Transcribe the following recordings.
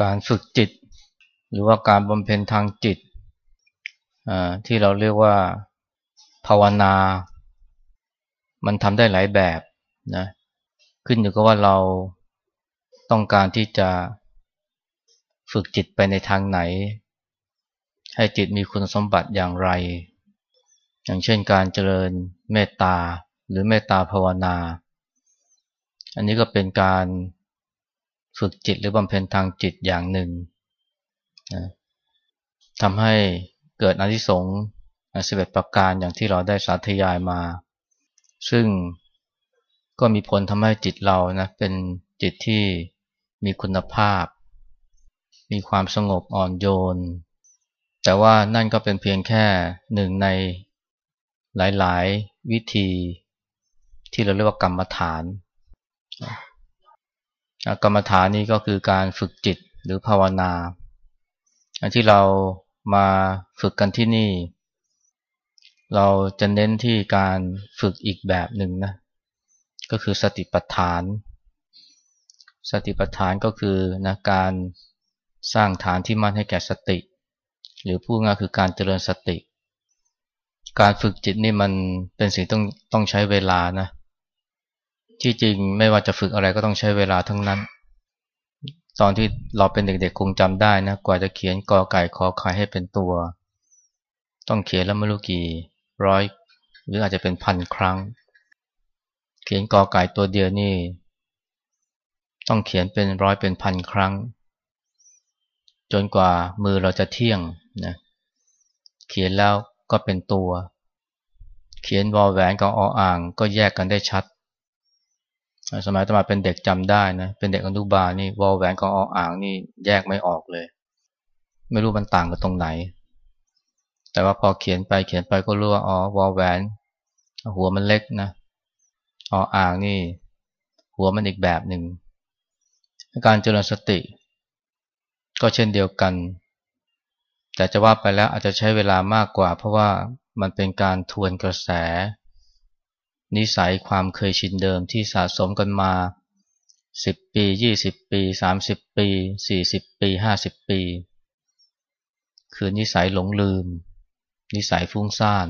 การฝึกจิต หรือว่าการบำเพ็ญทางจิตที่เราเรียกว่าภาวนา มันทำได้หลายแบบนะขึ้นอยู่กับว่าเราต้องการที่จะฝึกจิตไปในทางไหน ให้จิตมีคุณสมบัติอย่างไร อย่างเช่นการเจริญเมตตาหรือเมตตาภาวนา อันนี้ก็เป็นการ ฝึกจิตหรือบำเพ็ญทางจิตอย่างหนึ่งนะทำให้เกิดอนิสงส์สิบเอ็ดประการอย่างที่เราได้สาธยายมา ซึ่งก็มีผลทำให้จิตเรานะเป็นจิตที่มีคุณภาพ มีความสงบอ่อนโยน แต่ว่านั่นก็เป็นเพียงแค่หนึ่งในหลาย ๆ วิธีที่เราเรียกว่ากรรมฐาน กรรมฐานนี้ก็คือการฝึกจิตหรือภาวนา อันที่เรามาฝึกกันที่นี่ เราจะเน้นที่การฝึกอีกแบบหนึ่งนะ ก็คือสติปัฏฐาน สติปัฏฐานก็คือนะการสร้างฐานที่มั่นให้แก่สติ หรือพูดง่ายคือการเจริญสติ การฝึกจิตนี่มันเป็นสิ่งต้องต้องใช้เวลานะ ที่จริงไม่ว่าจะฝึกอะไรก็ต้องใช้เวลาทั้งนั้น ตอนที่เราเป็นเด็กๆคงจำได้นะ กว่าจะเขียนกอไก่คอไข่ให้เป็นตัว ต้องเขียนแล้วไม่รู้กี่ร้อย หรืออาจจะเป็นพันครั้ง เขียนกอไก่ตัวเดียวนี่ ต้องเขียนเป็นร้อยเป็นพันครั้ง จนกว่ามือเราจะเที่ยงนะเขียนแล้วก็เป็นตัว เขียนวอแหวนกับออ่างก็แยกกันได้ชัด สมัยตมาเป็นเด็กจำได้นะ เป็นเด็กอนุบาลนี่วอลแหวนของออ่างนี่แยกไม่ออกเลย ไม่รู้มันต่างกันตรงไหน แต่ว่าพอเขียนไปเขียนไปก็รู้ว่าอ๋อวอลแหวน หัวมันเล็กนะออ่างนี่ หัวมันอีกแบบหนึ่งการเจริญสติ ก็เช่นเดียวกัน แต่จะว่าไปแล้วอาจจะใช้เวลามากกว่า เพราะว่ามันเป็นการทวนกระแส นิสัยความเคยชินเดิมที่สะสมกันมา 10 ปี 20 ปี 30 ปี 40 ปี 50 ปี คือนิสัยหลงลืม นิสัยฟุ้งซ่าน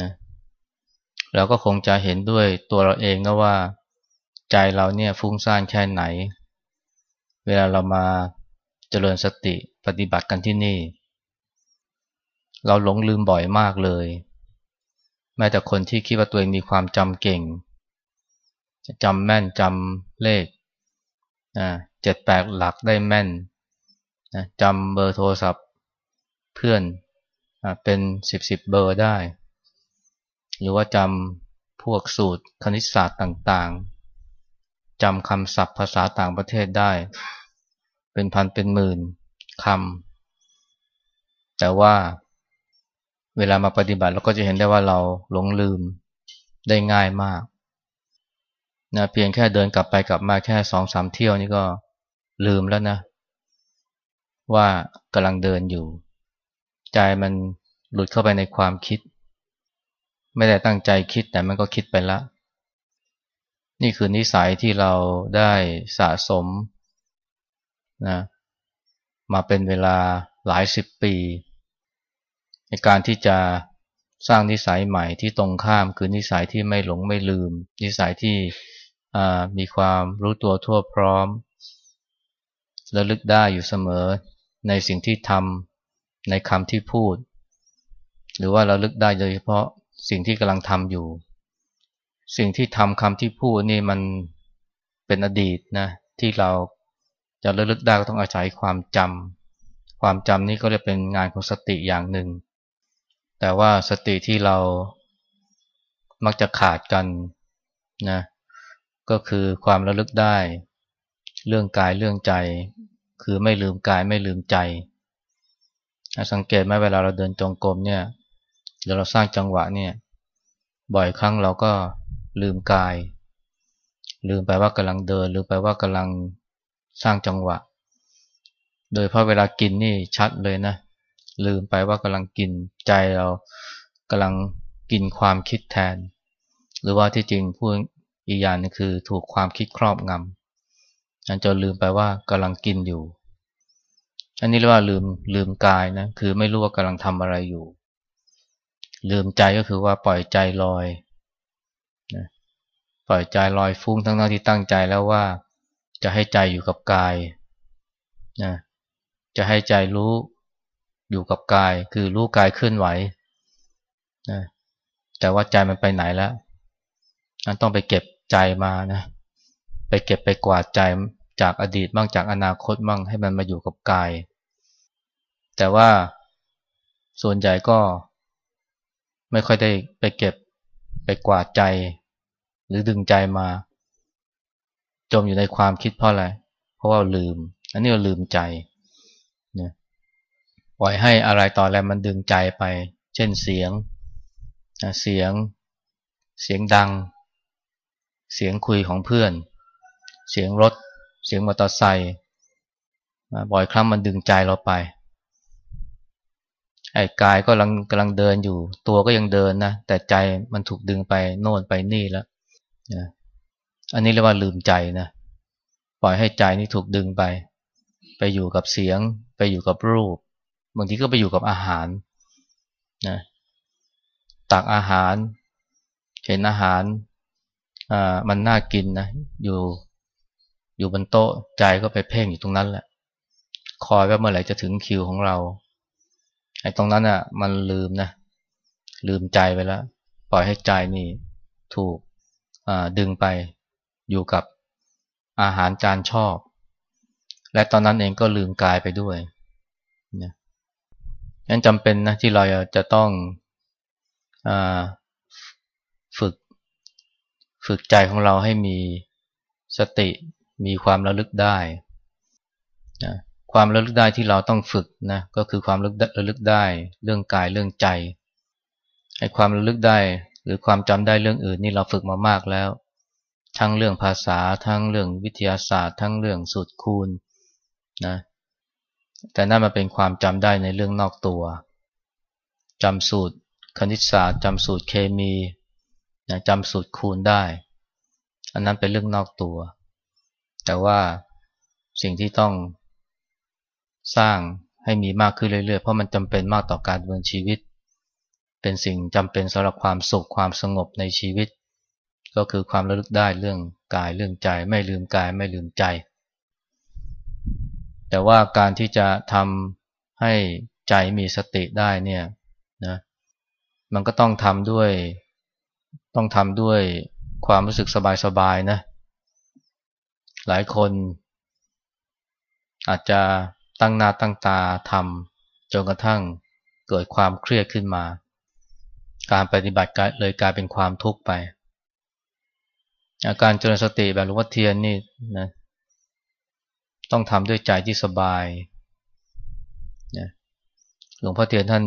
นะเราก็คงจะเห็นด้วยตัวเราเองนะว่า ใจเราเนี่ยฟุ้งซ่านแค่ไหน เวลาเรามาเจริญสติปฏิบัติกันที่นี่ เราหลงลืมบ่อยมากเลย แม้แต่คนที่คิดว่าตัวเองมีความจำเก่งจำแม่นจำเลขเจ็ดแปดหลักได้แม่นจำเบอร์โทรศัพท์เพื่อนเป็นสิบสิบเบอร์ได้ หรือว่าจำพวกสูตรคณิตศาสตร์ต่างๆจำคำศัพท์ภาษาต่างประเทศได้ เป็นพันเป็นหมื่นคำแต่ว่า เวลามาปฏิบัติเราก็จะเห็นได้ว่าเราหลงลืมได้ง่ายมากนะเพียงแค่เดินกลับไปกลับมาแค่สองสามเที่ยวนี่ก็ลืมแล้วนะ ว่ากำลังเดินอยู่ ใจมันหลุดเข้าไปในความคิด ไม่ได้ตั้งใจคิดแต่มันก็คิดไปละ นี่คือนิสัยที่เราได้สะสมนะมาเป็นเวลาหลายสิบปี การที่จะสร้างนิสัยใหม่ที่ตรงข้ามคือนิสัยที่ไม่หลงไม่ลืม นิสัยที่มีความรู้ตัวทั่วพร้อมและลึกได้อยู่เสมอในสิ่งที่ทำในคำที่พูด หรือว่าเราลึกได้โดยเฉพาะสิ่งที่กำลังทำอยู่ สิ่งที่ทำคำที่พูดนี่มันเป็นอดีตนะที่เราจะระลึกได้ก็ต้องอาศัยความจำความจำนี่ก็เรียกเป็นงานของสติอย่างหนึ่ง แต่ว่าสติที่เรามักจะขาดกันนะก็คือความระลึกได้ เรื่องกายเรื่องใจ คือไม่ลืมกายไม่ลืมใจ สังเกตไหมเวลาเราเดินจงกรมเนี่ยเดี๋ยวเราสร้างจังหวะเนี่ย บ่อยครั้งเราก็ลืมกาย ลืมไปว่ากำลังเดินหรือไปว่ากำลังสร้างจังหวะ โดยเพราะเวลากินนี่ชัดเลยนะ ลืมไปว่ากำลังกินใจเรากำลังกินความคิดแทน หรือว่าที่จริงพูดอีกอย่างนึงคือถูกความคิดครอบงำจนลืมไปว่ากำลังกินอยู่ อันนี้เรียกว่าลืมลืมกายนะคือไม่รู้ว่ากำลังทำอะไรอยู่ ลืมใจก็คือว่าปล่อยใจลอยนะปล่อยใจลอยฟุ้งทั้งที่ตั้งใจแล้วว่าจะให้ใจอยู่กับกายนะจะให้ใจรู้ อยู่กับกาย คือรู้กายเคลื่อนไหวนะแต่ว่าใจมันไปไหนแล้วนั้นต้องไปเก็บใจมานะไปเก็บไปกวาดใจจากอดีตบ้างจากอนาคตบ้างให้มันมาอยู่กับกาย แต่ว่าส่วนใหญ่ก็ไม่ค่อยได้ไปเก็บไปกวาดใจ หรือดึงใจมา จมอยู่ในความคิดเพราะอะไร เพราะว่าลืม อันนี้เราลืมใจ ปล่อยให้อะไรต่ออะไรมันดึงใจไป เช่นเสียงเสียง เสียงดัง เสียงคุยของเพื่อน เสียงรถ เสียงมอเตอร์ไซค์บ่อยครั้งมันดึงใจเราไปไอ้กายก็กำลังกำลังเดินอยู่ ตัวก็ยังเดินนะแต่ใจมันถูกดึงไปโน่นไปนี่แล้วนะอันนี้เรียกว่าลืมใจนะปล่อยให้ใจนี่ถูกดึงไป ไปอยู่กับเสียง ไปอยู่กับรูป บางทีก็ไปอยู่กับอาหารนะตักอาหาร เห็นอาหารอ่ามันน่ากินนะอยู่อยู่บนโต๊ะใจก็ไปเพ่งอยู่ตรงนั้นแหละ คอยว่าเมื่อไหร่จะถึงคิวของเราไอ้ตรงนั้นอะ มันลืมนะลืมใจไปแล้ว ปล่อยให้ใจนี่ถูกดึงไปอยู่กับอาหารจานชอบ และตอนนั้นเองก็ลืมกายไปด้วย งั้นจำเป็นนะที่เราจะต้องอฝึก ฝึกใจของเราให้มีสติมีความระลึกได้นะความระลึกได้ที่เราต้องฝึกนะก็คือความระลึกได้ เรื่องกายเรื่องใจไอ้ความระลึกได้ หรือความจำได้เรื่องอื่นนี่เราฝึกมามากแล้ว ทั้งเรื่องภาษาทั้งเรื่องวิทยาศาสตร์ ทั้งเรื่องสูตรคูณนะ แต่นั่นมาเป็นความจำได้ในเรื่องนอกตัวจำสูตรคณิตศาสตร์จำสูตรเคมีนะจำสูตรคูณได้ อันนั้นเป็นเรื่องนอกตัว แต่ว่าสิ่งที่ต้องสร้างให้มีมากขึ้นเรื่อยๆ เพราะมันจำเป็นมากต่อการดำเนินชีวิต เป็นสิ่งจำเป็นสำหรับความสุขความสงบในชีวิต ก็คือความระลึกได้เรื่องกายเรื่องใจ ไม่ลืมกายไม่ลืมใจ แต่ว่าการที่จะทำให้ใจมีสติได้เนี่ยนะมันก็ต้องทำด้วย ต้องทำด้วยความรู้สึกสบายๆนะ หลายคน อาจจะตั้งหน้าตั้งตาทำจนกระทั่งเกิดความเครียดขึ้นมา การปฏิบัติเลยกลายเป็นความทุกข์ไป อาการเจริญสติแบบหลวงพ่อเทียนนี่นะ ต้องทำด้วยใจที่สบายนะหลวงพ่อเทียนท่าน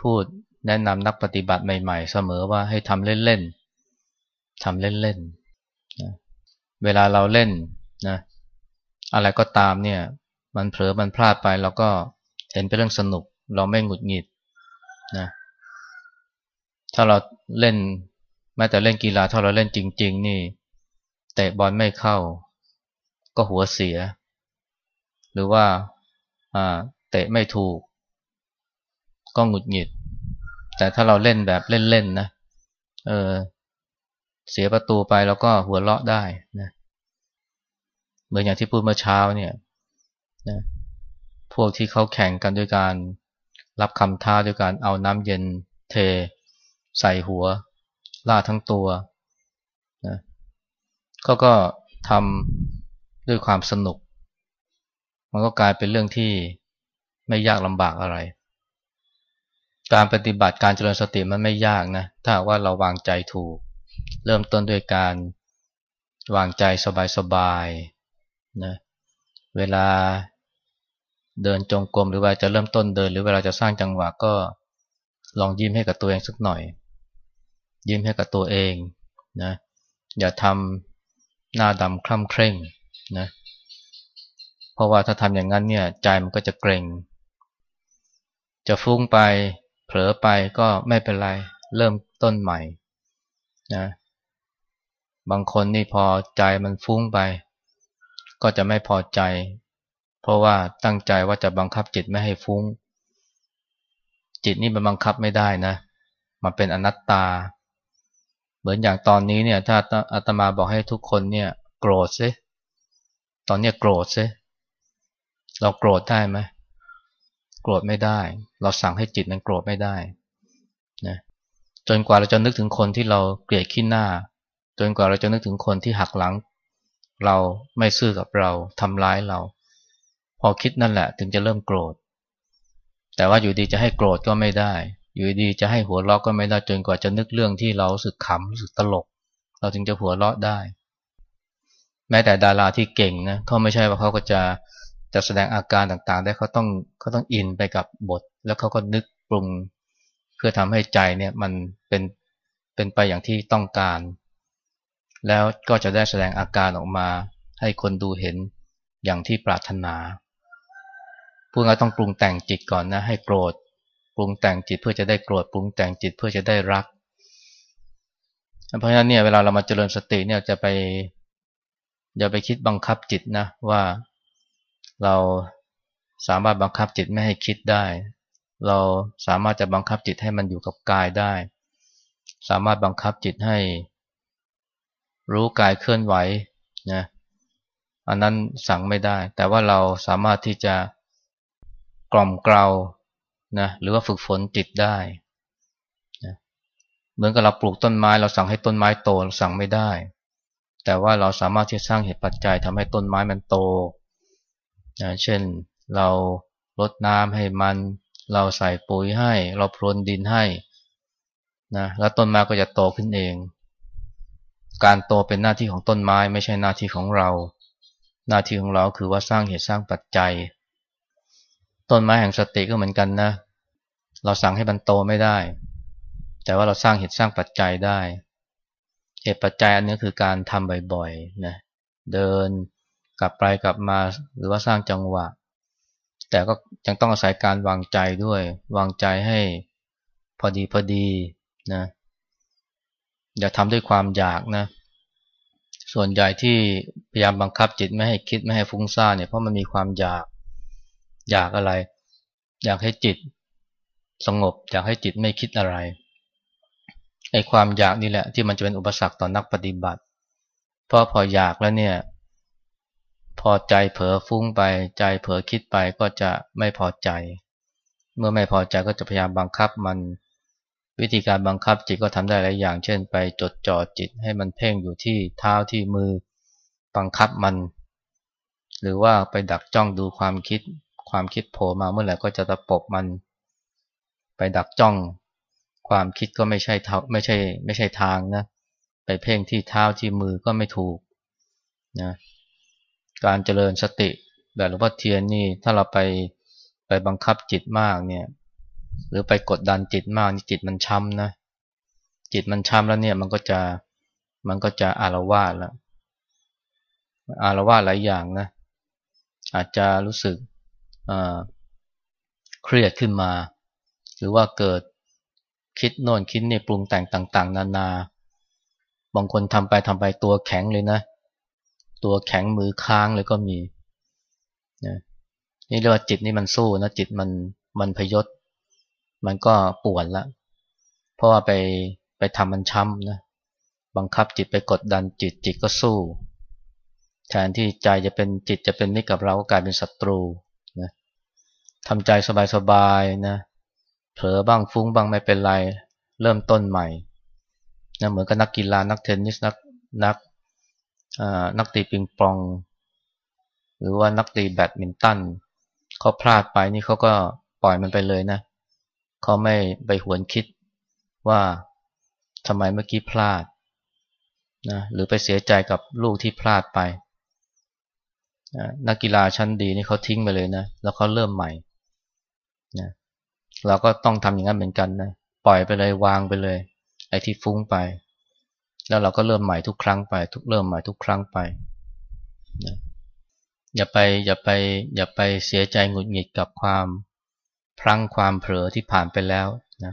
พูดแนะนำนักปฏิบัติใหม่ ๆ เสมอว่าให้ทำเล่นๆทำเล่นๆนะเวลาเราเล่นนะอะไรก็ตามเนี่ย มันเผลอมันพลาดไปเราก็เห็นเป็นเรื่องสนุก เราไม่หงุดหงิดนะถ้าเราเล่นแม้แต่เล่นกีฬาถ้าเราเล่นจริง ๆ นี่เตะบอลไม่เข้า ก็หัวเสีย หรือว่าเตะไม่ถูก ก็หงุดหงิด แต่ถ้าเราเล่นแบบเล่นๆนะเออเสียประตูไปแล้วก็หัวเราะได้นะเหมือนอย่างที่พูดเมื่อเช้าเนี่ยนะพวกที่เขาแข่งกันด้วยการรับคำท้าด้วยการเอาน้ำเย็นเท ใส่หัวล่าทั้งตัวนะเขาก็ทำ ด้วยความสนุก มันก็กลายเป็นเรื่องที่ไม่ยากลำบากอะไร การปฏิบัติการเจริญสติมันไม่ยากนะ ถ้าว่าเราวางใจถูก เริ่มต้นด้วยการวางใจสบายๆนะเวลาเดินจงกรมหรือว่าจะเริ่มต้นเดิน หรือเวลาจะสร้างจังหวะก็ลองยิ้มให้กับตัวเองสักหน่อย ยิ้มให้กับตัวเองนะอย่าทำหน้าดำคล่ำเคร่ง นะเพราะว่าถ้าทำอย่างนั้นเนี่ยใจมันก็จะเกรง จะฟุ้งไปเผลอไปก็ไม่เป็นไร เริ่มต้นใหม่นะบางคนนี่พอใจมันฟุ้งไป ก็จะไม่พอใจ เพราะว่าตั้งใจว่าจะบังคับจิตไม่ให้ฟุ้ง จิตนี่มันบังคับไม่ได้นะมันเป็นอนัตตา เหมือนอย่างตอนนี้เนี่ยถ้าอาตมาบอกให้ทุกคนเนี่ย โกรธซิ ตอนนี้โกรธซิเราโกรธได้ไหมโกรธไม่ได้ เราสั่งให้จิตนั้นโกรธไม่ได้นะจนกว่าเราจะนึกถึงคนที่เราเกลียดขี้หน้า จนกว่าเราจะนึกถึงคนที่หักหลัง เราไม่ซื่อกับเราทำร้ายเรา พอคิดนั่นแหละ ถึงจะเริ่มโกรธ แต่ว่าอยู่ดีจะให้โกรธก็ไม่ได้ อยู่ดีจะให้หัวเราะก็ไม่ได้จนกว่าจะนึกเรื่องที่เราสึกขำรู้สึกตลก เราถึงจะหัวเราะได้ แม้แต่ดาราที่เก่งนะเขาไม่ใช่ว่าเขาก็จะจะแสดงอาการต่างๆ ได้เขาต้องเขาต้องอินไปกับบท แล้วเขาก็นึกปรุง เพื่อทำให้ใจเนี่ยมันเป็นเป็นไปอย่างที่ต้องการ แล้วก็จะได้แสดงอาการออกมาให้คนดูเห็นอย่างที่ปรารถนาพวกเราต้องปรุงแต่งจิตก่อนนะให้โกรธ ปรุงแต่งจิตเพื่อจะได้โกรธปรุงแต่งจิตเพื่อจะได้รัก เพราะฉะนั้นเนี่ยเวลาเรามาเจริญสติเนี่ยจะไป อย่าไปคิดบังคับจิตนะว่าเราสามารถบังคับจิตไม่ให้คิดได้ เราสามารถจะบังคับจิตให้มันอยู่กับกายได้ สามารถบังคับจิตให้ รู้กายเคลื่อนไหวนะอันนั้นสั่งไม่ได้ แต่ว่าเราสามารถที่จะกล่อมเกลานะหรือว่าฝึกฝนจิตได้นะเหมือนกับเราปลูกต้นไม้ เราสั่งให้ต้นไม้โตเราสั่งไม่ได้ แต่ว่าเราสามารถที่จะสร้างเหตุปัจจัยทำให้ต้นไม้มันโตนะเช่นเราลดน้ำให้มัน เราใส่ปุ๋ยให้ เราพรวนดินให้นะแล้วต้นไม้ก็จะโตขึ้นเอง การโตเป็นหน้าที่ของต้นไม้ไม่ใช่หน้าที่ของเรา หน้าที่ของเราคือว่าสร้างเหตุสร้างปัจจัย ต้นไม้แห่งสติก็เหมือนกันนะ เราสั่งให้มันโตไม่ได้ แต่ว่าเราสร้างเหตุสร้างปัจจัยได้ เหตุปัจจัยอันนี้คือการทำบ่อยๆนะเดินกลับไปกลับมาหรือว่าสร้างจังหวะ แต่ก็ยังต้องอาศัยการวางใจด้วย วางใจให้พอดีพอดีนะอย่าทำด้วยความอยากนะ ส่วนใหญ่ที่พยายามบังคับจิตไม่ให้คิดไม่ให้ฟุ้งซ่านเนี่ยเพราะมันมีความอยากอยากอะไร อยากให้จิตสงบ อยากให้จิตไม่คิดอะไร ไอ้ความอยากนี่แหละ ที่มันจะเป็นอุปสรรคต่อนักปฏิบัติ เพราะพออยากแล้วเนี่ย พอใจเผลอฟุ้งไปใจเผลอคิดไปก็จะไม่พอใจ เมื่อไม่พอใจก็จะพยายามบังคับมัน วิธีการบังคับจิตก็ทำได้หลายอย่าง เช่น ไปจดจ่อจิตให้มันเพ่งอยู่ที่เท้าที่มือบังคับมัน หรือว่าไปดักจ้องดูความคิด ความคิดโผล่มาเมื่อไหร่ก็จะตะปบมัน ไปดักจ้อง ความคิดก็ไม่ใช่เท้าไม่ใช่ไม่ใช่ทางนะไปเพ่งที่เท้าที่มือก็ไม่ถูกนะการเจริญสติแบบหลวงพ่อเทียนนี่ถ้าเราไปไปบังคับจิตมากเนี่ย หรือไปกดดันจิตมากนี่จิตมันช้ำนะจิตมันช้ำแล้วเนี่ยมันก็จะมันก็จะอารวาสแล้วอารวาสหลายอย่างนะอาจจะรู้สึกเครียดขึ้นมา หรือว่าเกิด คิดโน่นคิดนี่ปรุงแต่งต่าง ๆ นานา บางคนทำไปทำไปตัวแข็งเลยนะ ตัวแข็งมือค้างเลยก็มีนะนี่เรียกว่าจิตนี่มันสู้นะจิตมันมันพยศ มันก็ปวดละ เพราะว่าไปไปทำมันช้ำนะบังคับจิตไปกดดันจิตจิตก็สู้แทนที่ใจจะเป็นจิตจะเป็นมิตรกับเราก็กลายเป็นศัตรูนะทำใจสบายๆนะ เผลอบ้างฟุ้งบ้างไม่เป็นไร เริ่มต้นใหม่นะเหมือนกับนักกีฬานักเทนนิสนักนักนักตีปิงปอง หรือว่านักตีแบดมินตันเขาพลาดไปนี่เขาก็ปล่อยมันไปเลยนะเขาไม่ไปหวนคิดว่าทำไมเมื่อกี้พลาดนะหรือไปเสียใจกับลูกที่พลาดไปนักกีฬาชั้นดีนี่เขาทิ้งไปเลยนะ แล้วเขาเริ่มใหม่ เราก็ต้องทำอย่างนั้นเหมือนกันนะปล่อยไปเลยวางไปเลย ไอ้ที่ฟุ้งไป แล้วเราก็เริ่มใหม่ทุกครั้งไป ทุกเริ่มใหม่ทุกครั้งไปนะอย่าไปอย่าไปอย่าไปเสียใจหงุดหงิดกับความพลั้งความเผลอที่ผ่านไปแล้วนะ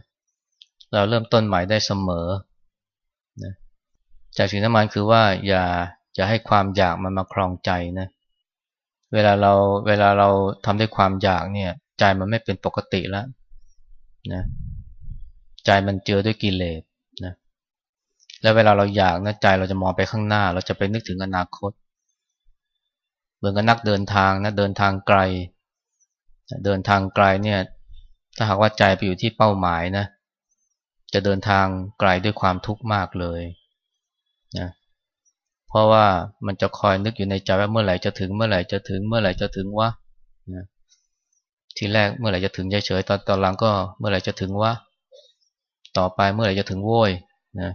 เราเริ่มต้นใหม่ได้เสมอนะจากสิ่งที่มันคือว่าอย่าจะให้ความอยากมันมาครองใจนะเวลาเราเวลาเราทำด้วยความอยากเนี่ย ใจมันไม่เป็นปกติแล้ว นะใจมันเจือด้วยกิเลสนะแล้วเวลาเราอยากนะใจเราจะมองไปข้างหน้า เราจะไปนึกถึงอนาคต เหมือนกับนักเดินทางนะเดินทางไกล เดินทางไกลเนี่ย ถ้าหากว่าใจไปอยู่ที่เป้าหมายนะ จะเดินทางไกลด้วยความทุกข์มากเลยนะเพราะว่ามันจะคอยนึกอยู่ในใจว่าเมื่อไหร่จะถึงเมื่อไหร่จะถึงเมื่อไหร่จะถึงวะนะ ทีแรกเมื่อไหร่จะถึงเฉยๆตอนตอนหลังก็เมื่อไหร่จะถึงวะต่อไปเมื่อไหร่จะถึงโว้ยนะ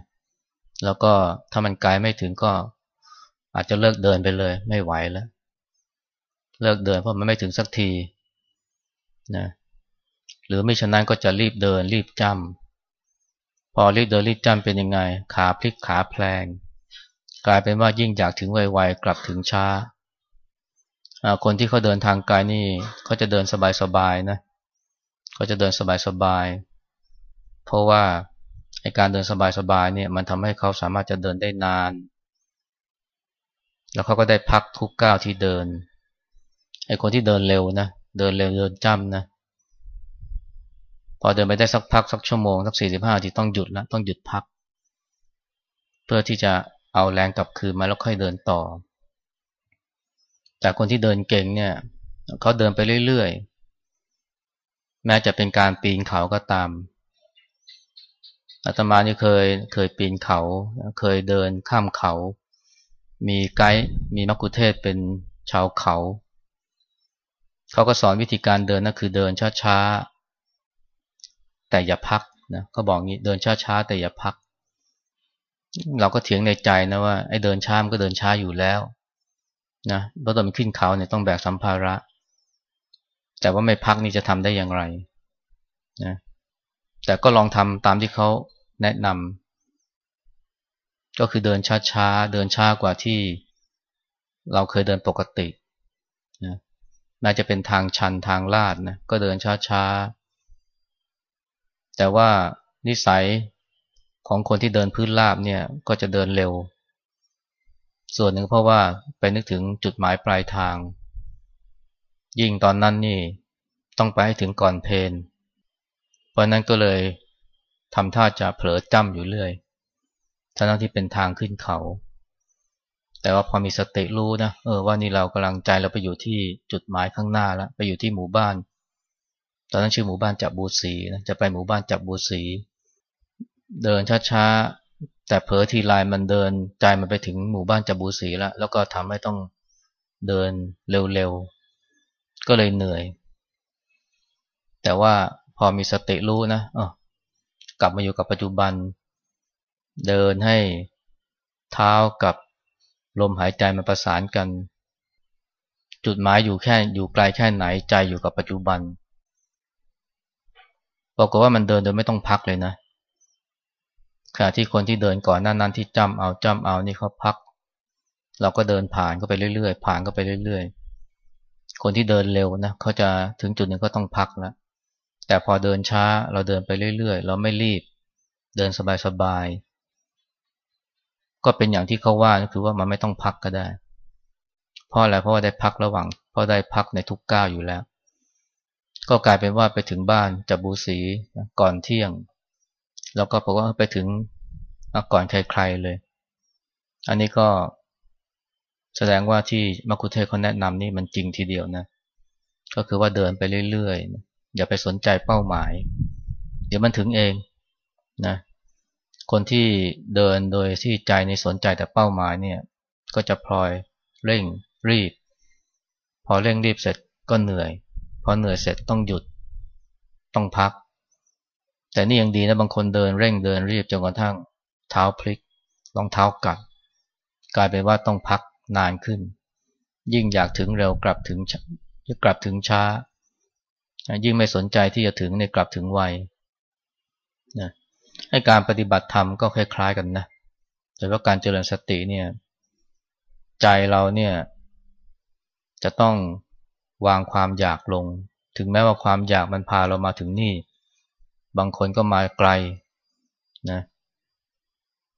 แล้วก็ถ้ามันไกลไม่ถึงก็ อาจจะเลิกเดินไปเลย ไม่ไหวแล้ว เลิกเดินเพราะมันไม่ถึงสักทีนะหรือไม่ฉะนั้นก็จะรีบเดิน รีบจำพอรีบเดินรีบจำเป็นยังไง ขาพลิกขาแพลง กลายเป็นว่ายิ่งอยากถึงไวๆกลับถึงช้า คนที่เขาเดินทางไกลนี่เขาจะเดินสบายๆนะเขาจะเดินสบายๆเพราะว่าไอการเดินสบายๆเนี่ยมันทำให้เขาสามารถจะเดินได้นาน แล้วเขาก็ได้พักทุกก้าวที่เดินไอคนที่เดินเร็วนะเดินเร็วเดินจ้ำนะพอเดินไปได้สักพักสักชั่วโมงสักสี่สิบห้าทีต้องหยุดแล้วต้องหยุดพัก เพื่อที่จะเอาแรงกลับคืนมาแล้วค่อยเดินต่อ แต่คนที่เดินเก่งเนี่ยเขาเดินไปเรื่อยๆ แม้จะเป็นการปีนเขาก็ตามอาตมานี่เคยเคยปีนเขา เคยเดินข้ามเขา มีไกด์มีมักคุเทศเป็นชาวเขา เขาก็สอนวิธีการเดินนะคือเดินช้าๆ แต่อย่าพักนะเขาบอกงี้เดินช้าๆแต่อย่าพัก เราก็เถียงในใจนะว่าไอ้เดินช้ามันก็เดินช้าอยู่แล้ว นะเพราะตอนมันขึ้นเขาเนี่ยต้องแบกสัมภาระ แต่ว่าไม่พักนี่จะทำได้อย่างไรนะแต่ก็ลองทำตามที่เขาแนะนำก็คือเดินช้าๆ เดินช้ากว่าที่เราเคยเดินปกตินะน่าจะเป็นทางชันทางลาดนะ ก็เดินช้าๆ แต่ว่านิสัยของคนที่เดินพื้นราบเนี่ย ก็จะเดินเร็ว ส่วนหนึ่งเพราะว่าไปนึกถึงจุดหมายปลายทาง ยิ่งตอนนั้นนี่ต้องไปให้ถึงก่อนเพนเพราะนั้นก็เลยทำท่าจะเผลอจ้ำอยู่เรื่อยทั้งที่เป็นทางขึ้นเขา แต่ว่าพอมีสติรู้นะ เออว่านี่เรากำลังใจเราไปอยู่ที่จุดหมายข้างหน้าแล้วไปอยู่ที่หมู่บ้าน ตอนนั้นชื่อหมู่บ้านจับบูสีนะจะไปหมู่บ้านจับบูสี เดินช้าๆ แต่เผลอทีไลมันเดินใจมันไปถึงหมู่บ้านจับูสีแล้ว แล้วก็ทำให้ต้องเดินเร็วๆ ก็เลยเหนื่อย แต่ว่าพอมีสติรู้นะกลับมาอยู่กับปัจจุบัน เดินให้เท้ากับลมหายใจมันประสานกัน จุดหมายอยู่แค่อยู่ไกลแค่ไหนใจอยู่กับปัจจุบันบอกว่ามันเดินโดยไม่ต้องพักเลยนะ ขณะที่คนที่เดินก่อนหน้านั้นที่จำเอาจำเอานี่เขาพัก เราก็เดินผ่านก็ไปเรื่อยๆ ผ่านก็ไปเรื่อยๆ คนที่เดินเร็วนะเขาจะถึงจุดหนึ่งก็ต้องพักแล้วแต่พอเดินช้าเราเดินไปเรื่อยๆ เราไม่รีบ เดินสบายๆ ก็เป็นอย่างที่เขาว่าคือว่ามันไม่ต้องพักก็ได้เพราะอะไรเพราะว่าได้พักระหว่างเพราะได้พักในทุกก้าวอยู่แล้ว ก็กลายเป็นว่าไปถึงบ้านจับบูสีก่อนเที่ยง แล้วก็บอกว่าไปถึงก่อนใครๆเลย อันนี้ก็แสดงว่าที่มัคคุเทศเขาแนะนำนี่มันจริงทีเดียวนะ ก็คือว่าเดินไปเรื่อยๆ อย่าไปสนใจเป้าหมาย เดี๋ยวมันถึงเองนะ คนที่เดินโดยที่ใจในสนใจแต่เป้าหมายเนี่ย ก็จะพลอยเร่งรีบ พอเร่งรีบเสร็จก็เหนื่อย พอเหนื่อยเสร็จต้องหยุด ต้องพัก แต่นี่ยังดีนะบางคนเดินเร่งเดินรีบจนกระทั่งเท้าพลิกรองเท้ากัด กลายเป็นว่าต้องพักนานขึ้น ยิ่งอยากถึงเร็วกลับถึงกลับถึงช้า ยิ่งไม่สนใจที่จะถึงในกลับถึงไวนะให้การปฏิบัติธรรมก็คล้ายๆกันนะแต่ว่าการเจริญสติเนี่ยใจเราเนี่ยจะต้องวางความอยากลง ถึงแม้ว่าความอยากมันพาเรามาถึงนี่ บางคนก็มาไกลนะ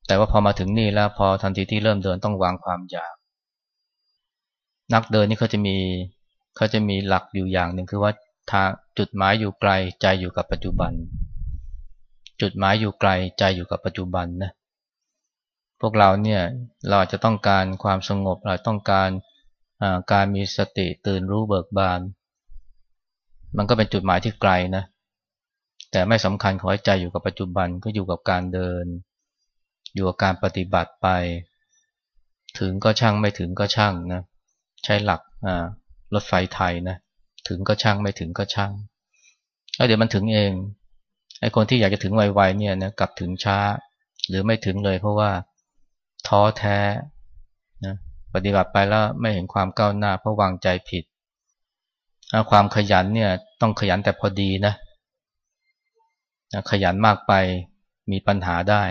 แต่ว่าพอมาถึงนี่แล้วพอทันทีที่เริ่มเดินต้องวางความอยาก นักเดินนี่เขาจะมีเขาจะมีหลักอยู่อย่างหนึ่งคือว่าทางจุดหมายอยู่ไกลใจอยู่กับปัจจุบัน จุดหมายอยู่ไกลใจอยู่กับปัจจุบันนะพวกเราเนี่ยเราอาจจะต้องการความสงบเราต้องการการมีสติตื่นรู้เบิกบาน มันก็เป็นจุดหมายที่ไกลนะ แต่ไม่สำคัญขอให้ใจอยู่กับปัจจุบันก็อยู่กับการเดิน อยู่กับการปฏิบัติไป ถึงก็ช่างไม่ถึงก็ช่างนะใช้หลักรถไฟไทยนะถึงก็ช่างไม่ถึงก็ช่างแล้วเดี๋ยวมันถึงเองไอ้คนที่อยากจะถึงไวๆเนี่ยนะกลับถึงช้า หรือไม่ถึงเลยเพราะว่าท้อแท้นะปฏิบัติไปแล้วไม่เห็นความก้าวหน้าเพราะวางใจผิด ความขยันเนี่ยต้องขยันแต่พอดีนะ นะขยันมากไปมีปัญหาได้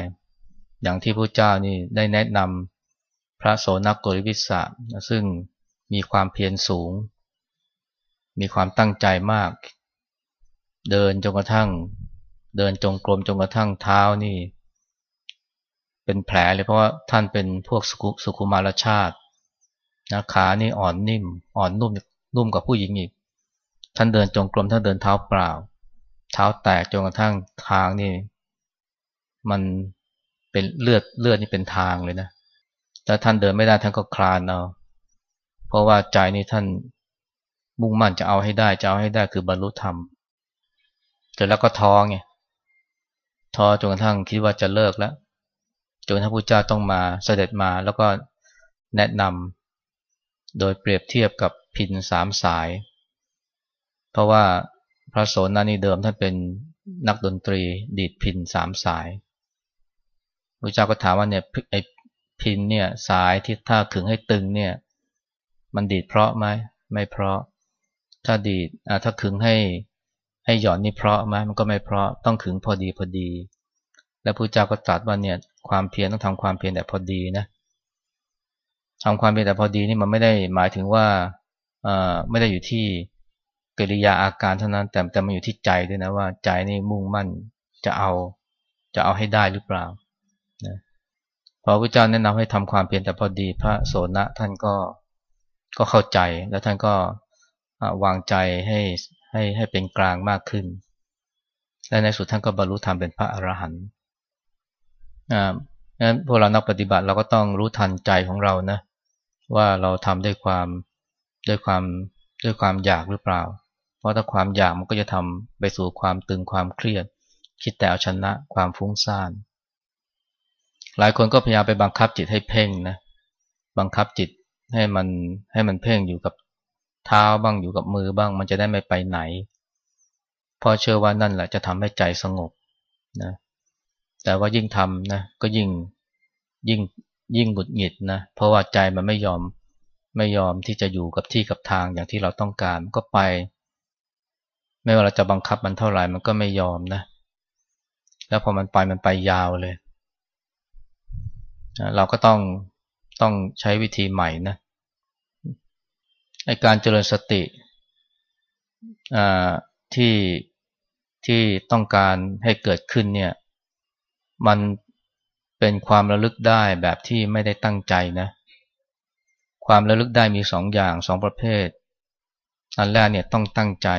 อย่างที่พระเจ้านี่ได้แนะนำพระโสนโกริวิสะซึ่งมีความเพียรสูง มีความตั้งใจมาก เดินจนกระทั่ง เดินจงกรมจนกระทั่งเท้านี่ เป็นแผลเลยเพราะว่าท่านเป็นพวกสุขุมารชาตินะขานี่อ่อนนิ่ม อ่อนนุ่มนุ่มกว่าผู้หญิงอีก ท่านเดินจงกรมท่านเดินเท้าเปล่า เท้าแตกจนกระทั่งทางนี่ มันเป็นเลือดเลือดนี่เป็นทางเลยนะแต่ท่านเดินไม่ได้ท่านก็คลานเอาเพราะว่าใจนี่ท่านมุ่งมั่นจะเอาให้ได้จะเอาให้ได้คือบรรลุธรรมเสร็จแล้วก็ท้อไงท้อจนกระทั่งคิดว่าจะเลิกแล้วจนพระพุทธเจ้าต้องมาเสด็จมาแล้วก็แนะนำโดยเปรียบเทียบกับพินสามสาย เพราะว่า พระโสนนี่เดิมท่านเป็นนักดนตรีดีดพินสามสายพระเจ้าก็ถามว่าเนี่ยไอพินเนี่ยสายที่ถ้าขึงให้ตึงเนี่ย มันดีดเพราะไหมไม่เพราะ ถ้าดีดถ้าขึงให้ให้หย่อนนี่เพราะไหมมันก็ไม่เพราะต้องขึงพอดีพอดี แล้วพระเจ้าก็ตรัสว่าเนี่ยความเพียรต้องทำความเพียรแต่พอดีนะทำความเพียรแต่พอดีนี่มันไม่ได้หมายถึงว่าไม่ได้อยู่ที่ กิริยาอาการเท่านั้น แต่แต่มันอยู่ที่ใจด้วยนะว่าใจนี่มุ่งมั่นจะเอาจะเอาให้ได้หรือเปล่านะพอพระเจ้าแนะนำให้ทำความเพียรแต่พอดีพระโสนะท่านก็ก็เข้าใจแล้วท่านก็วางใจให้ให้ให้เป็นกลางมากขึ้น และในสุดท่านก็บรรลุธรรมเป็นพระอรหันต์อ่างั้นพวกเรานักปฏิบัติเราก็ต้องรู้ทันใจของเรานะว่าเราทำด้วยความด้วยความด้วยความอยากหรือเปล่า เพราะถ้าความอยากมันก็จะทำไปสู่ความตึงความเครียด คิดแต่เอาชนะความฟุ้งซ่าน หลายคนก็พยายามไปบังคับจิตให้เพ่งนะ บังคับจิตให้มันให้มันเพ่งอยู่กับเท้าบ้างอยู่กับมือบ้าง มันจะได้ไม่ไปไหนพราะเชื่อว่านั่นแหละจะทำให้ใจสงบนะ แต่ว่ายิ่งทำนะก็ยิ่งยิ่งยิ่งหงุดหงิดนะ เพราะว่าใจมันไม่ยอมไม่ยอมที่จะอยู่กับที่กับทางอย่างที่เราต้องการก็ไป ไม่ว่าเราจะบังคับมันเท่าไหร่มันก็ไม่ยอมนะ แล้วพอมันไปมันไปยาวเลย เราก็ต้องต้องใช้วิธีใหม่นะในการเจริญสติที่ที่ต้องการให้เกิดขึ้นเนี่ย มันเป็นความระลึกได้แบบที่ไม่ได้ตั้งใจนะ ความระลึกได้มีสองอย่างสองประเภท อันแรกเนี่ยต้องตั้งใจ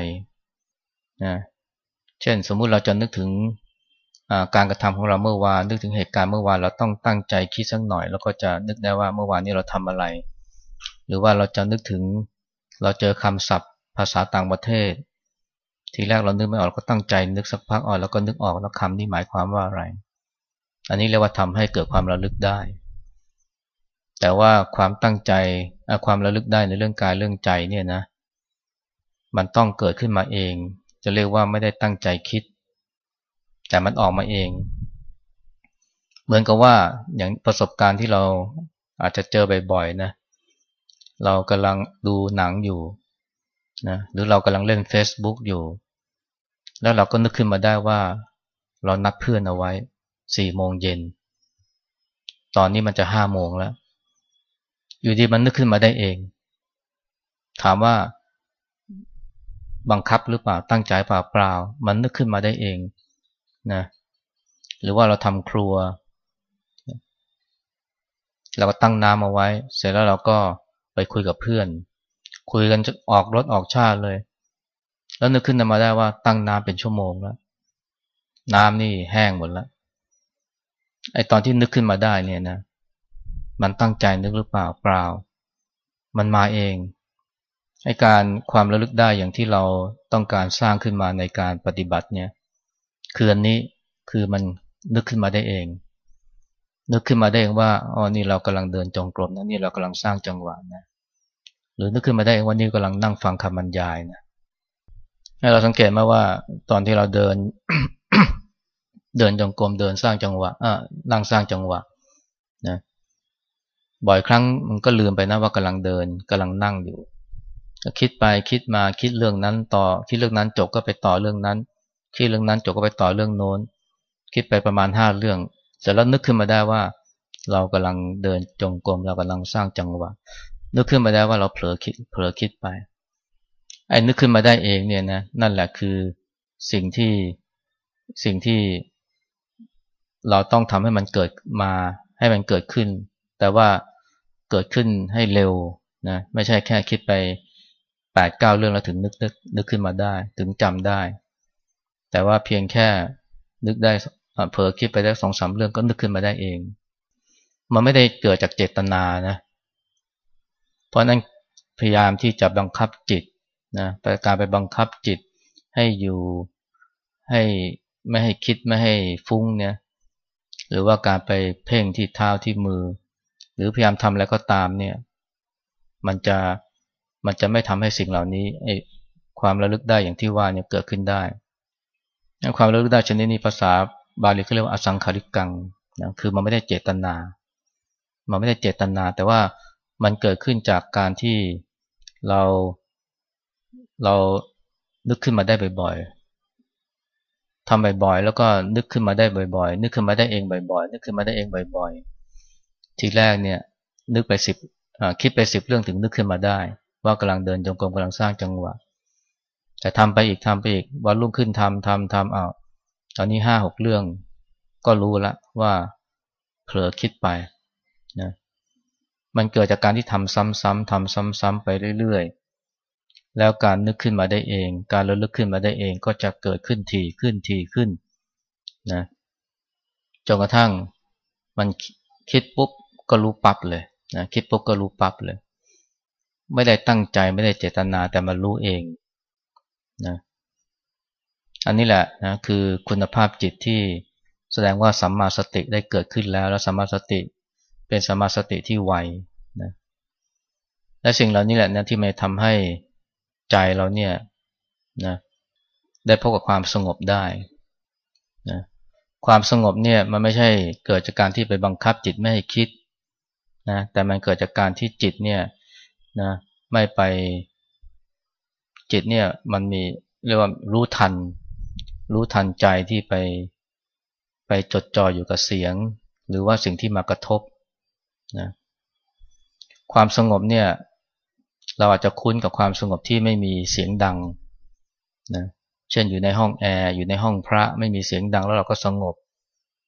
นะเช่นสมมุติเราจะนึกถึงการกระทำของเราเมื่อวานนึกถึงเหตุการณ์เมื่อวานเราต้องตั้งใจคิดสักหน่อย แล้วก็จะนึกได้ว่าเมื่อวานนี้เราทำอะไร หรือว่าเราจะนึกถึงเราเจอคำศัพท์ ภาษาต่างประเทศ ทีแรกเรานึกไม่ออกก็ตั้งใจนึกสักพักออกแล้วก็นึกออกแล้วคำนี้หมายความว่าอะไร อันนี้เรียกว่าทำให้เกิดความระลึกได้ แต่ว่าความตั้งใจความระลึกได้ในเรื่องกายเรื่องใจเนี่ยนะมันต้องเกิดขึ้นมาเอง จะเรียกว่าไม่ได้ตั้งใจคิด แต่มันออกมาเอง เหมือนกับว่าอย่างประสบการณ์ที่เราอาจจะเจอบ่อยๆนะเรากำลังดูหนังอยู่นะหรือเรากำลังเล่น Facebook อยู่ แล้วเราก็นึกขึ้นมาได้ว่า เรานัดเพื่อนเอาไว้สี่โมงเย็น ตอนนี้มันจะห้าโมงแล้ว อยู่ดีมันนึกขึ้นมาได้เอง ถามว่า บังคับหรือเปล่าตั้งใจเปล่าเปล่า มันนึกขึ้นมาได้เองนะหรือว่าเราทำครัว เราก็ตั้งน้ำเอาไว้ เสร็จแล้วเราก็ไปคุยกับเพื่อน คุยกันออกรถออกชาติเลย แล้วนึกขึ้นมาได้ว่าตั้งน้ำเป็นชั่วโมงแล้วน้ำนี่แห้งหมดแล้วไอตอนที่นึกขึ้นมาได้เนี่ยนะ มันตั้งใจนึกหรือเปล่าเปล่า มันมาเอง ไอการความระลึกได้อย่างที่เราต้องการสร้างขึ้นมาในการปฏิบัติเนี่ยคืออันนี้คือมันนึกขึ้นมาได้เอง นึกขึ้นมาได้เองว่าอ๋อนี่เรากำลังเดินจงกรมนะนี่เรากำลังสร้างจังหวะนะหรือนึกขึ้นมาได้เองว่านี่กำลังนั่งฟังคำบรรยายนะให้เราสังเกตมาว่าตอนที่เราเดิน เดินจงกรมเดินสร้างจังหวะอ่านั่งสร้างจังหวะนะบ่อยครั้งมันก็ลืมไปนะว่ากำลังเดินกำลังนั่งอยู่ คิดไปคิดมาคิดเรื่องนั้นต่อ คิดเรื่องนั้นจบก็ไปต่อเรื่องนั้น คิดเรื่องนั้นจบก็ไปต่อเรื่องโน้น คิดไปประมาณห้าเรื่อง เสร็จแล้วนึกขึ้นมาได้ว่า เรากำลังเดินจงกรมเรากำลังสร้างจังหวะนึกขึ้นมาได้ว่าเราเผลอคิดเผลอคิดไปไอ้นึกขึ้นมาได้เองเนี่ยนะนั่นแหละคือสิ่งที่สิ่งที่เราต้องทำให้มันเกิดมาให้มันเกิดขึ้น แต่ว่าเกิดขึ้นให้เร็วนะไม่ใช่แค่คิดไป แปดเก้าเรื่องแล้วถึงนึกนึกนึกขึ้นมาได้ ถึงจำได้ แต่ว่าเพียงแค่นึกได้เผลอคิดไปได้สองสามเรื่องก็นึกขึ้นมาได้เอง มันไม่ได้เกิดจากเจตนานะ เพราะนั้นพยายามที่จะบังคับจิตนะการไปบังคับจิตให้อยู่ให้ไม่ให้คิดไม่ให้ฟุ้งเนี่ยหรือว่าการไปเพ่งที่เท้าที่มือ หรือพยายามทำอะไรก็ตามเนี่ย มันจะ มันจะไม่ทำให้สิ่งเหล่านี้ความระลึกได้อย่างที่ว่าเนี่ยเกิดขึ้นได้ความระลึกได้ชนิดนี้ภาษาบาลีเขาเรียกว่าอสังขาริกังนะคือมันไม่ได้เจตนา มันไม่ได้เจตนา แต่ว่ามันเกิดขึ้นจากการที่เราเรานึกขึ้นมาได้บ่อยๆทำบ่อยๆ แล้วก็นึกขึ้นมาได้บ่อยๆ นึกขึ้นมาได้เองบ่อยๆ นึกขึ้นมาได้เองบ่อยๆ ทีแรกเนี่ยนึกไปสิบคิดไปสิบเรื่องถึงนึกขึ้นมาได้ ว่ากำลังเดินจงกรมกำลังสร้างจังหวะ แต่ทำไปอีกทำไปอีกวันรุ่งขึ้นทำทำทำเอาตอนนี้ห้าหกเรื่องก็รู้ละว่าเผลอคิดไปนะมันเกิดจากการที่ทำซ้ำๆทำซ้ำๆไปเรื่อยๆ แล้วการนึกขึ้นมาได้เอง การระลึกขึ้นมาได้เองก็จะเกิดขึ้นทีขึ้นทีขึ้นนะจนกระทั่งมันคิดปุ๊บก็รู้ปั๊บเลยนะคิดปุ๊บก็รู้ปั๊บเลย ไม่ได้ตั้งใจไม่ได้เจตนาแต่มารู้เองนะอันนี้แหละนะคือคุณภาพจิตที่แสดงว่าสัมมาสติได้เกิดขึ้นแล้ว แล้วสัมมาสติเป็นสัมมาสติที่ไวนะและสิ่งเหล่านี้แหละนะที่มาทำให้ใจเราเนี่ยนะได้พบกับความสงบได้นะความสงบเนี่ยมันไม่ใช่เกิดจากการที่ไปบังคับจิตไม่ให้คิดนะแต่มันเกิดจากการที่จิตเนี่ย นะไม่ไปจิตเนี่ยมันมีเรียกว่ารู้ทัน รู้ทันใจที่ไปไปจดจ่ออยู่กับเสียง หรือว่าสิ่งที่มากระทบนะความสงบเนี่ยเราอาจจะคุ้นกับความสงบที่ไม่มีเสียงดังนะเช่นอยู่ในห้องแอร์อยู่ในห้องพระไม่มีเสียงดังแล้วเราก็สงบ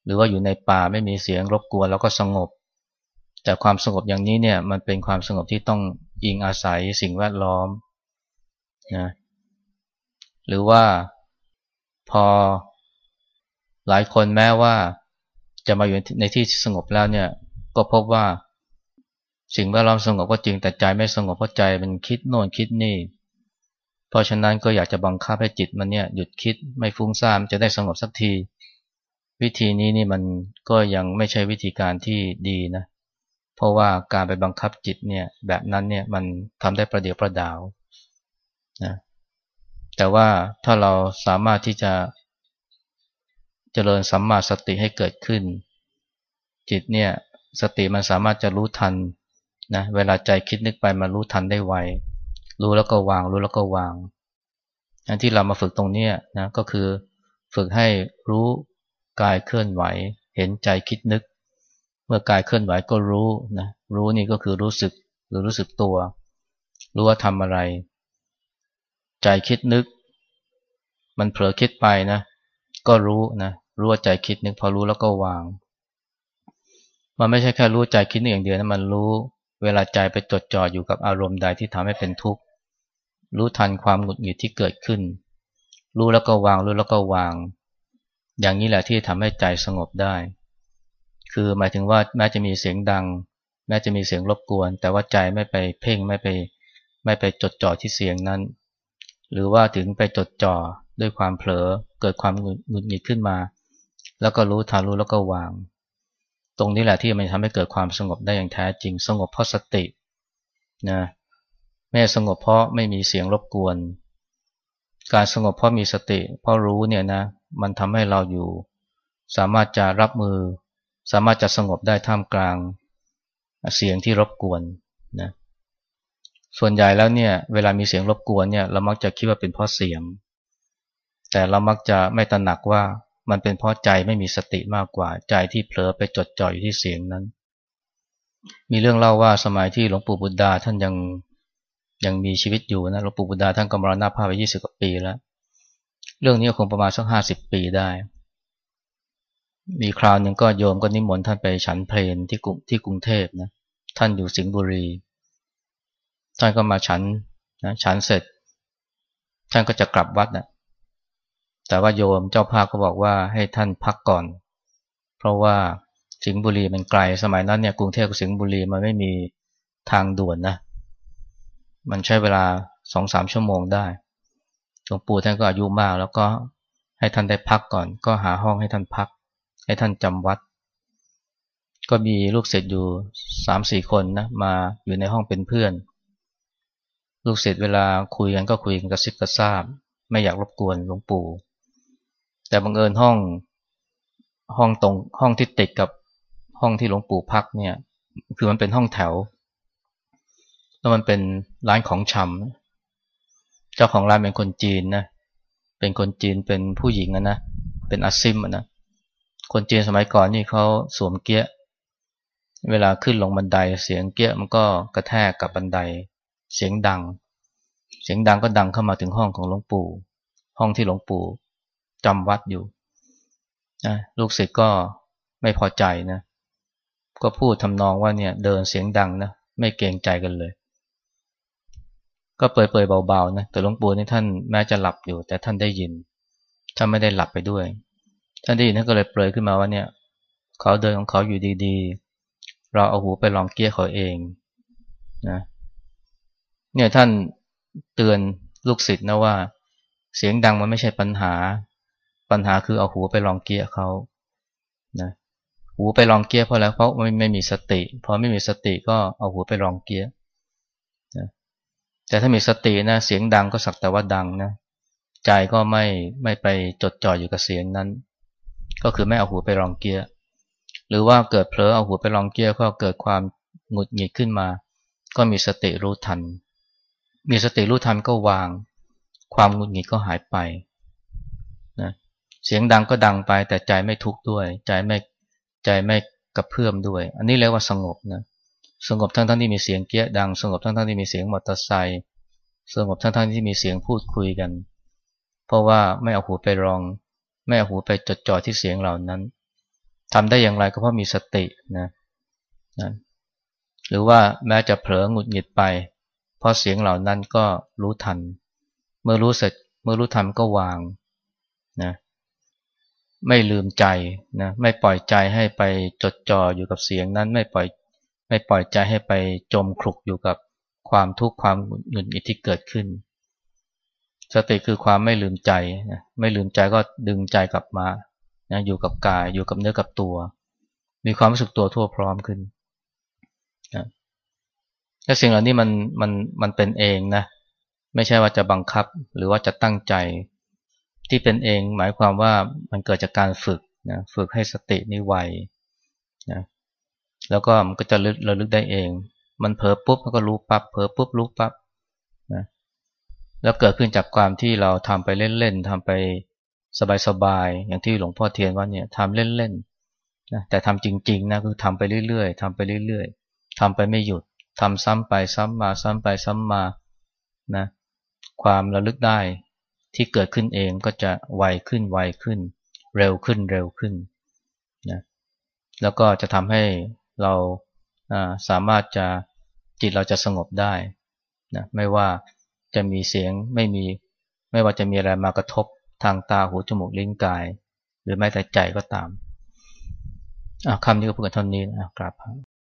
หรือว่าอยู่ในป่าไม่มีเสียงรบกวนแล้วก็สงบ แต่ความสงบอย่างนี้เนี่ยมันเป็นความสงบที่ต้อง อิงอาศัยสิ่งแวดล้อมนะหรือว่าพอหลายคนแม้ว่าจะมาอยู่ในที่สงบแล้วเนี่ย ก็พบว่าสิ่งแวดล้อมสงบก็จริงแต่ใจไม่สงบเพราะใจมันคิดโน่นคิดนี่ เพราะฉะนั้นก็อยากจะบังคับให้จิตมันเนี่ยหยุดคิดไม่ฟุ้งซ่านจะได้สงบสักที วิธีนี้นี่มันก็ยังไม่ใช่วิธีการที่ดีนะ เพราะว่าการไปบังคับจิตเนี่ยแบบนั้นเนี่ยมันทำได้ประเดี๋ยวประดาวนะแต่ว่าถ้าเราสามารถที่จะเจริญสัมมาสติให้เกิดขึ้น จิตเนี่ยสติมันสามารถจะรู้ทันนะเวลาใจคิดนึกไปมารู้ทันได้ไวรู้แล้วก็วาง รู้แล้วก็วางอันที่เรามาฝึกตรงนี้นะก็คือฝึกให้รู้กายเคลื่อนไหว เห็นใจคิดนึก มื่อกายเคลื่อนไหวก็รู้นะรู้นี่ก็คือรู้สึกหรือรู้สึกตัว รู้ว่าทำอะไร ใจคิดนึก มันเผลอคิดไปนะ ก็รู้นะรู้ว่าใจคิดนึก พอรู้แล้วก็วาง มันไม่ใช่แค่รู้ใจคิดนึกอย่างเดียวนะมันรู้เวลาใจไปจดจ่ออยู่กับอารมณ์ใดที่ทำให้เป็นทุกข์รู้ทันความหงุดหงิดที่เกิดขึ้น รู้แล้วก็วางรู้แล้วก็วาง อย่างนี้แหละที่ทำให้ใจสงบได้ คือหมายถึงว่าแม้จะมีเสียงดัง แม้จะมีเสียงรบกวน แต่ว่าใจไม่ไปเพ่งไม่ไปไม่ไปจดจ่อที่เสียงนั้น หรือว่าถึงไปจดจ่อด้วยความเผลอเกิดความหงุดหงิดขึ้นมา แล้วก็รู้ทันรู้แล้วก็วาง ตรงนี้แหละที่มันทำให้เกิดความสงบได้อย่างแท้จริง สงบเพราะสตินะไม่สงบเพราะไม่มีเสียงรบกวน การสงบเพราะมีสติ เพราะรู้เนี่ยนะมันทำให้เราอยู่ สามารถจะรับมือ สามารถจะสงบได้ท่ามกลางเสียงที่รบกวนนะส่วนใหญ่แล้วเนี่ยเวลามีเสียงรบกวนเนี่ยเรามักจะคิดว่าเป็นเพราะเสียง แต่เรามักจะไม่ตระหนักว่ามันเป็นเพราะใจไม่มีสติมากกว่าใจที่เผลอไปจดจ่ออยู่ที่เสียงนั้น มีเรื่องเล่าว่าสมัยที่หลวงปู่บุตรดาท่านยังยังมีชีวิตอยู่นะหลวงปู่บุตดาท่านกำมรณภาพไปยี่สิบกว่าปีแล้ว เรื่องนี้คงประมาณสักห้าสิบปีได้ มีคราวหนึ่งก็โยมก็นิมนต์ท่านไปฉันเพลนที่กรุงที่กรุงเทพนะท่านอยู่สิงห์บุรี ท่านก็มาฉันนะฉันเสร็จ ท่านก็จะกลับวัดนะแต่ว่าโยมเจ้าภาพก็บอกว่าให้ท่านพักก่อน เพราะว่าสิงห์บุรีมันไกลสมัยนั้นเนี่ยกรุงเทพกับสิงห์บุรีมันไม่มีทางด่วนนะ มันใช้เวลาสองสามชั่วโมงได้หลวงปู่ท่านก็อายุมาก แล้วก็ให้ท่านได้พักก่อน ก็หาห้องให้ท่านพัก ให้ท่านจำวัด ก็มีลูกศิษย์อยู่สามสี่คนนะมาอยู่ในห้องเป็นเพื่อน ลูกศิษย์เวลาคุยกันก็คุยกันกระซิบกระซาบ ไม่อยากรบกวนหลวงปู่ แต่บังเอิญห้องห้องตรงห้องที่ติดกับห้องที่หลวงปู่พักเนี่ยคือมันเป็นห้องแถว แล้วมันเป็นร้านของชำเจ้าของร้านเป็นคนจีนนะเป็นคนจีนเป็นผู้หญิงนะเป็นอาซิมนะ คนจีนสมัยก่อนนี่เขาสวมเกี้ย เวลาขึ้นลงบันไดเสียงเกี้ยมันก็กระแทกกับบันได เสียงดัง เสียงดังก็ดังเข้ามาถึงห้องของหลวงปู่ ห้องที่หลวงปู่จำวัดอยู่นะลูกศิษย์ก็ไม่พอใจนะ ก็พูดทำนองว่าเนี่ยเดินเสียงดังนะ ไม่เกรงใจกันเลย ก็เปิดๆเบาๆนะ แต่หลวงปู่นี่ท่านแม้จะหลับอยู่ แต่ท่านได้ยิน ท่านไม่ได้หลับไปด้วย ท่านได้ยินท่านก็เลยเปรยขึ้นมาว่าเนี่ย เขาเดินของเขาอยู่ดีๆ เราเอาหูไปลองเกี้ยเขาเองนะเนี่ยท่านเตือนลูกศิษย์นะว่า เสียงดังมันไม่ใช่ปัญหา ปัญหาคือเอาหูไปลองเกี้ยเขานะหูไปลองเกี้ยเพราะแล้วเพราะไม่ไม่มีสติพอไม่มีสติก็เอาหูไปลองเกี้ยนะแต่ถ้ามีสตินะเสียงดังก็สักแต่ว่าดังนะใจก็ไม่ไม่ไปจดจ่ออยู่กับเสียงนั้น ก็คือไม่เอาหูไปรองเกียร์หรือว่าเกิดเผลอเอาหูไปรองเกียร์ก็เกิดความหงุดหงิดขึ้นมา ก็มีสติรู้ทัน มีสติรู้ทันก็วาง ความหงุดหงิดก็หายไปนะเสียงดังก็ดังไปแต่ใจไม่ทุกข์ด้วย ใจไม่ใจไม่กระเพื่อมด้วย อันนี้เรียกว่าสงบนะสงบทั้งทั้งที่มีเสียงเกี้ยดัง สงบทั้งทั้งที่มีเสียงมอเตอร์ไซค์สงบทั้งทั้งที่มีเสียงพูดคุยกัน เพราะว่าไม่เอาหูไปรอง ไม่เอาหูไปจดจ่อที่เสียงเหล่านั้นทำได้อย่างไรก็เพราะมีสตินะนะหรือว่าแม้จะเผลอหงุดหงิดไป เพราะเสียงเหล่านั้นก็รู้ทัน เมื่อรู้เสร็จเมื่อรู้ทันก็วางนะไม่ลืมใจนะไม่ปล่อยใจให้ไปจดจ่ออยู่กับเสียงนั้นไม่ปล่อยไม่ปล่อยใจให้ไปจมคลุกอยู่กับความทุกข์ความหงุดหงิดที่เกิดขึ้น สติคือความไม่ลืมใจ ไม่ลืมใจก็ดึงใจกลับมาอยู่กับกาย อยู่กับเนื้อกับตัว มีความรู้สึกตัวทั่วพร้อมขึ้นนะและสิ่งเหล่านี้มันมันมันเป็นเองนะ ไม่ใช่ว่าจะบังคับหรือว่าจะตั้งใจ ที่เป็นเองหมายความว่ามันเกิดจากการฝึกนะฝึกให้สตินี้ไวนะแล้วก็มันก็จะระลึกได้เอง มันเผลอปุ๊บมันก็รู้ปับ๊บเผลอปุ๊บรู้ปับ๊บ แล้วเกิดขึ้นจากความที่เราทำไปเล่นๆทำไปสบายๆอย่างที่หลวงพ่อเทียนว่าเนี่ยทำเล่นๆนะแต่ทำจริงๆนะคือทำไปเรื่อยๆทำไปเรื่อยๆทำไปไม่หยุดทำซ้ำไปซ้ำมาซ้ำไปซ้ำมานะความระลึกได้ที่เกิดขึ้นเองก็จะไวขึ้นไวขึ้น เร็วขึ้นเร็วขึ้นนะแล้วก็จะทำให้เราสามารถจะจิตเราจะสงบได้นะไม่ว่า จะมีเสียงไม่มี ไม่ว่าจะมีอะไรมากระทบทางตาหูจมูกลิ้นกาย หรือแม้แต่ใจก็ตามคำนี้ก็พูดกันเท่านี้นะครับ